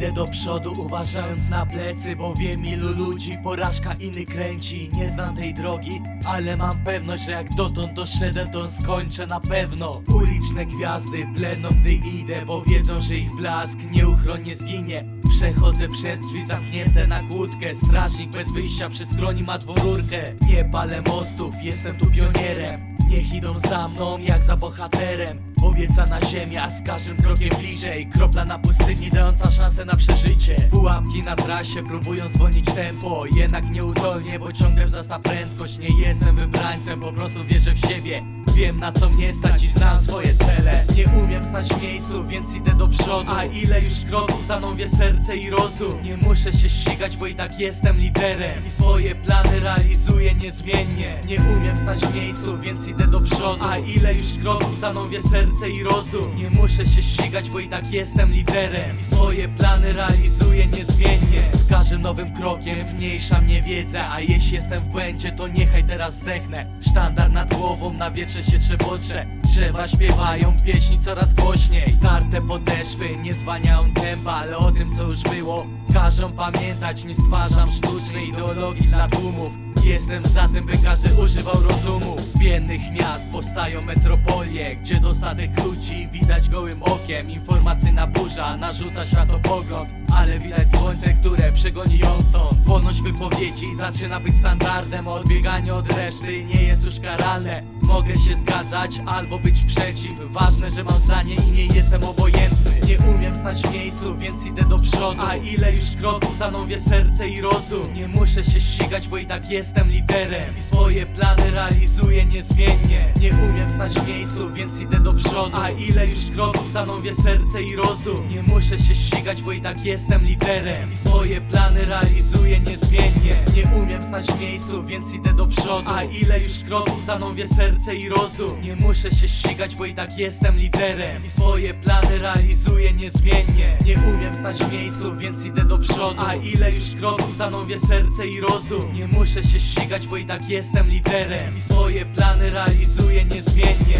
Idę do przodu uważając na plecy Bo wiem ilu ludzi porażka inny kręci. Nie znam tej drogi, ale mam pewność Że jak dotąd doszedłem to skończę na pewno. Uliczne gwiazdy pleną gdy idę Bo wiedzą, że ich blask nieuchronnie zginie. Przechodzę przez drzwi zamknięte na kłódkę Strażnik bez wyjścia przy skroni ma dwururkę. Nie palę mostów, jestem tu pionierem Niech idą za mną jak za bohaterem. Obiecana ziemia z każdym krokiem bliżej. Kropla na pustyni dająca szansę na przeżycie. Pułapki na trasie próbują zwolnić tempo. Jednak nieudolnie, bo ciągle wzrasta prędkość. Nie jestem wybrańcem, po prostu wierzę w siebie. Wiem na co mnie stać i znam swoje cele. Nie umiem stać miejscu, więc idę do przodu. A ile już kroków za mną wie serce i rozum? Nie muszę się ścigać, bo i tak jestem liderem. I swoje plany realizuję niezmiennie. Nie umiem stać w miejscu, więc idę do przodu. A ile już kroków za mną wie serce i rozum? Nie muszę się ścigać, bo i tak jestem liderem. I swoje plany realizuję niezmiennie. Z każdym nowym krokiem zmniejsza mnie wiedza A jeśli jestem w błędzie, to niechaj teraz zdechnę. Sztandar nad głową, na wietrze się trzebocze Drzewa śpiewają pieśni coraz głośniej. Starte podeszwy nie zwalniają tempa Ale o tym co już było Każą pamiętać, nie stwarzam sztucznej ideologii dla tłumów Jestem za tym, by każdy używał rozumu. Z biednych miast powstają metropolie Gdzie dostatek ludzi widać gołym okiem. Informacyjna burza narzuca światopogląd Ale widać słońce, które przegoni ją stąd. Wolność wypowiedzi zaczyna być standardem Odbieganie od reszty nie jest już karalne. Mogę się zgadzać albo być przeciw. Ważne, że mam zdanie i nie jestem obojętny Nie umiem stać w miejscu, więc idę do przodu. A ile już kroków za mną wie serce i rozum? Nie muszę się ścigać, bo i tak jestem liderem. I swoje plany realizuję niezmiennie. Nie umiem stać w miejscu, więc idę do przodu. A ile już kroków za mną wie serce i rozum? Nie muszę się ścigać, bo i tak jestem liderem. I swoje plany realizuję niezmiennie. Nie umiem stać w miejscu, więc idę do przodu. A ile już kroków za mną wie serce i rozum? Nie muszę się ścigać, bo i tak jestem liderem. I swoje plany realizuję niezmiennie Nie umiem stać w miejscu, więc idę do przodu. A ile już kroków za mną wie serce i rozum? Nie muszę się ścigać, bo i tak jestem liderem. I swoje plany realizuję niezmiennie